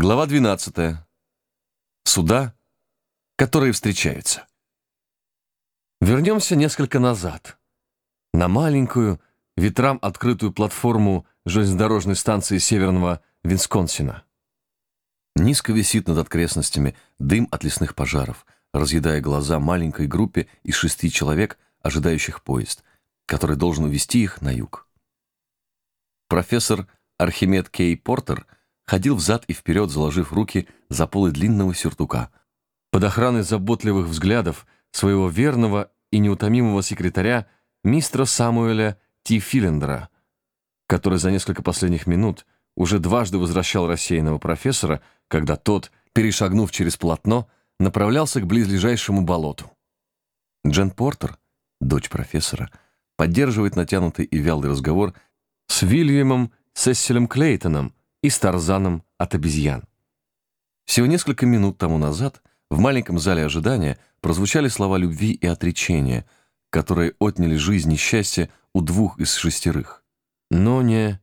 Глава 12. Суда, которые встречаются. Вернемся несколько назад. На маленькую, ветрам открытую платформу железнодорожной станции Северного Висконсина. Низко висит над окрестностями дым от лесных пожаров, разъедая глаза маленькой группе из шести человек, ожидающих поезд, который должен увезти их на юг. Профессор Архимед Кей Портер – ходил взад и вперед, заложив руки за полы длинного сюртука. Под охраной заботливых взглядов своего верного и неутомимого секретаря мистера Самуэля Ти Филендера, который за несколько последних минут уже дважды возвращал рассеянного профессора, когда тот, перешагнув через полотно, направлялся к близлежащему болоту. Джен Портер, дочь профессора, поддерживает натянутый и вялый разговор с Вильямом Сесселем Клейтоном, и с Тарзаном от обезьян. Всего несколько минут тому назад в маленьком зале ожидания прозвучали слова любви и отречения, которые отняли жизнь и счастье у двух из шестерых. Но не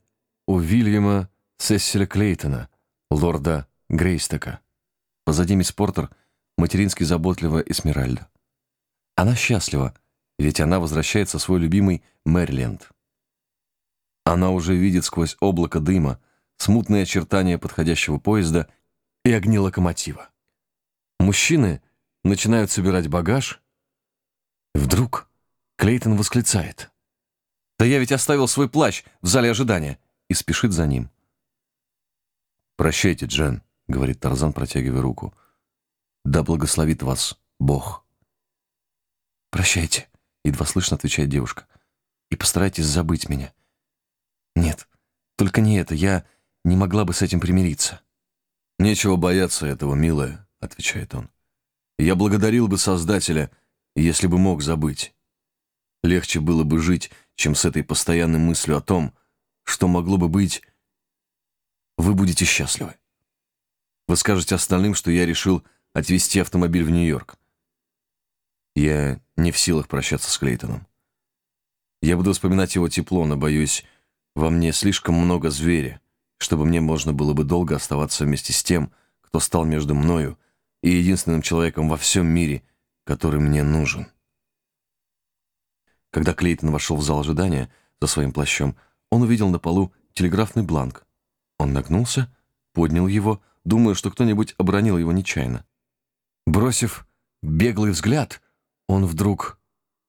у Вильяма Сесселя Клейтона, лорда Грейстока. Позади мисс Портер матерински заботливая Эсмеральда. Она счастлива, ведь она возвращается в свой любимый Мэриленд. Она уже видит сквозь облако дыма, смутные очертания подходящего поезда и огни локомотива. Мужчины начинают собирать багаж. Вдруг Клейтон восклицает. «Да я ведь оставил свой плащ в зале ожидания!» и спешит за ним. «Прощайте, Джен», — говорит Тарзан, протягивая руку. «Да благословит вас Бог». «Прощайте», — едва слышно отвечает девушка. «И постарайтесь забыть меня». «Нет, только не это. Я не могла бы с этим примириться. «Нечего бояться этого, милая», — отвечает он. «Я благодарил бы Создателя, если бы мог забыть. Легче было бы жить, чем с этой постоянной мыслью о том, что могло бы быть. Вы будете счастливы. Вы скажете остальным, что я решил отвезти автомобиль в Нью-Йорк. Я не в силах прощаться с Клейтоном. Я буду вспоминать его тепло, но, боюсь, во мне слишком много зверя, чтобы мне можно было бы долго оставаться вместе с тем, кто стал между мною и единственным человеком во всем мире, который мне нужен. Когда Клейтон вошел в зал ожидания за своим плащом, он увидел на полу телеграфный бланк. Он нагнулся, поднял его, думая, что кто-нибудь обронил его нечаянно. Бросив беглый взгляд, он вдруг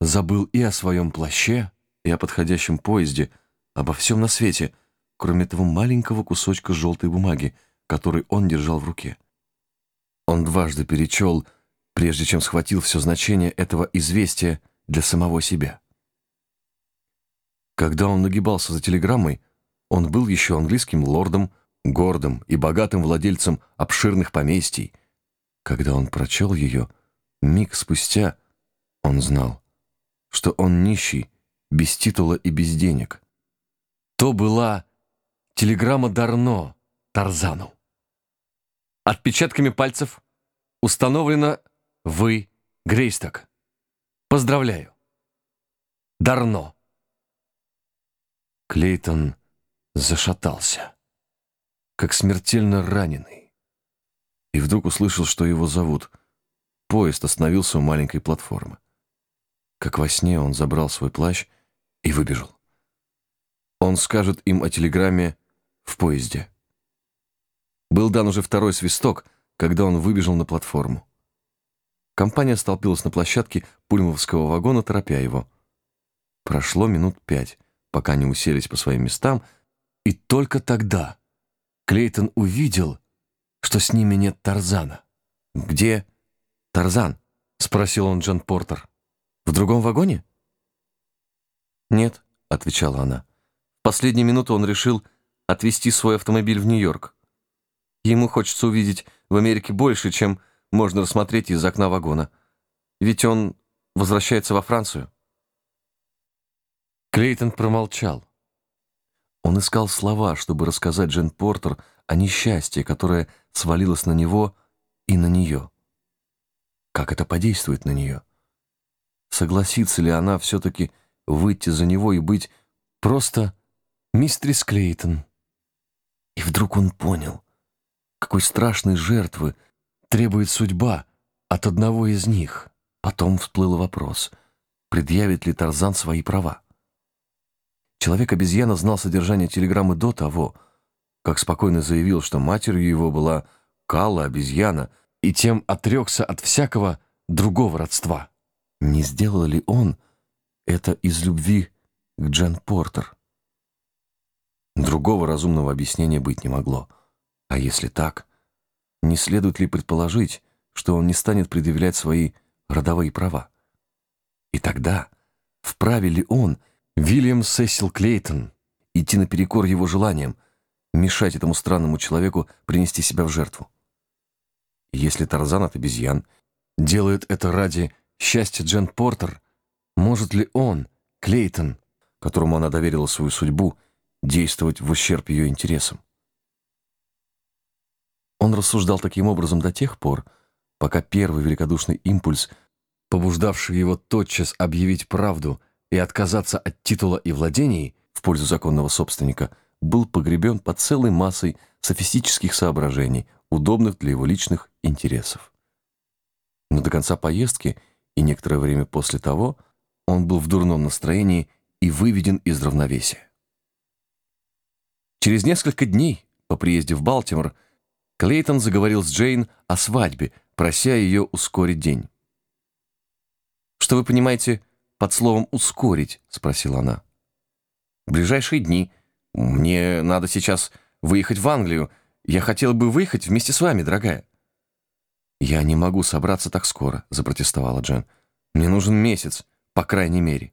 забыл и о своем плаще, и о подходящем поезде, обо всем на свете — кроме того маленького кусочка желтой бумаги, который он держал в руке. Он дважды перечел, прежде чем схватил все значение этого известия для самого себя. Когда он нагибался за телеграммой, он был еще английским лордом, гордым и богатым владельцем обширных поместий. Когда он прочел ее, миг спустя он знал, что он нищий, без титула и без денег. То была Телеграмма Дарно Тарзану. Отпечатками пальцев установлено вы Грейсток. Поздравляю. Дарно. Клейтон зашатался, как смертельно раненый. И вдруг услышал, что его зовут. Поезд остановился у маленькой платформы. Как во сне он забрал свой плащ и выбежал. Он скажет им о телеграмме в поезде. Был дан уже второй свисток, когда он выбежал на платформу. Компания столпилась на площадке пульмовского вагона, торопя его. Прошло минут пять, пока они уселись по своим местам, и только тогда Клейтон увидел, что с ними нет Тарзана. «Где Тарзан?» — спросил он Джон Портер. «В другом вагоне?» «Нет», — отвечала она. «В последнюю минуту он решил, отвезти свой автомобиль в Нью-Йорк. Ему хочется увидеть в Америке больше, чем можно рассмотреть из окна вагона. Ведь он возвращается во Францию. Клейтон промолчал. Он искал слова, чтобы рассказать Джен Портер о несчастье, которое свалилось на него и на нее. Как это подействует на нее? Согласится ли она все-таки выйти за него и быть просто мистерис Клейтон? Вдруг он понял, какой страшной жертвы требует судьба от одного из них. Потом всплыл вопрос, предъявит ли Тарзан свои права. Человек-обезьяна знал содержание телеграммы до того, как спокойно заявил, что матерью его была Калла-обезьяна, и тем отрекся от всякого другого родства. Не сделал ли он это из любви к Джен Портер? Другого разумного объяснения быть не могло. А если так, не следует ли предположить, что он не станет предъявлять свои родовые права? И тогда вправе ли он, Вильям Сесил Клейтон, идти наперекор его желаниям, мешать этому странному человеку принести себя в жертву? Если Тарзан от обезьян делает это ради счастья Джен Портер, может ли он, Клейтон, которому она доверила свою судьбу, действовать в ущерб ее интересам? Он рассуждал таким образом до тех пор, пока первый великодушный импульс, побуждавший его тотчас объявить правду и отказаться от титула и владений в пользу законного собственника, был погребен под целой массой софистических соображений, удобных для его личных интересов. Но до конца поездки и некоторое время после того он был в дурном настроении и выведен из равновесия. Через несколько дней по приезде в Балтимор Клейтон заговорил с Джейн о свадьбе, прося ее ускорить день. «Что вы понимаете под словом «ускорить»?» — спросила она. «В ближайшие дни. Мне надо сейчас выехать в Англию. Я хотела бы выехать вместе с вами, дорогая». «Я не могу собраться так скоро», — запротестовала Джен. «Мне нужен месяц, по крайней мере».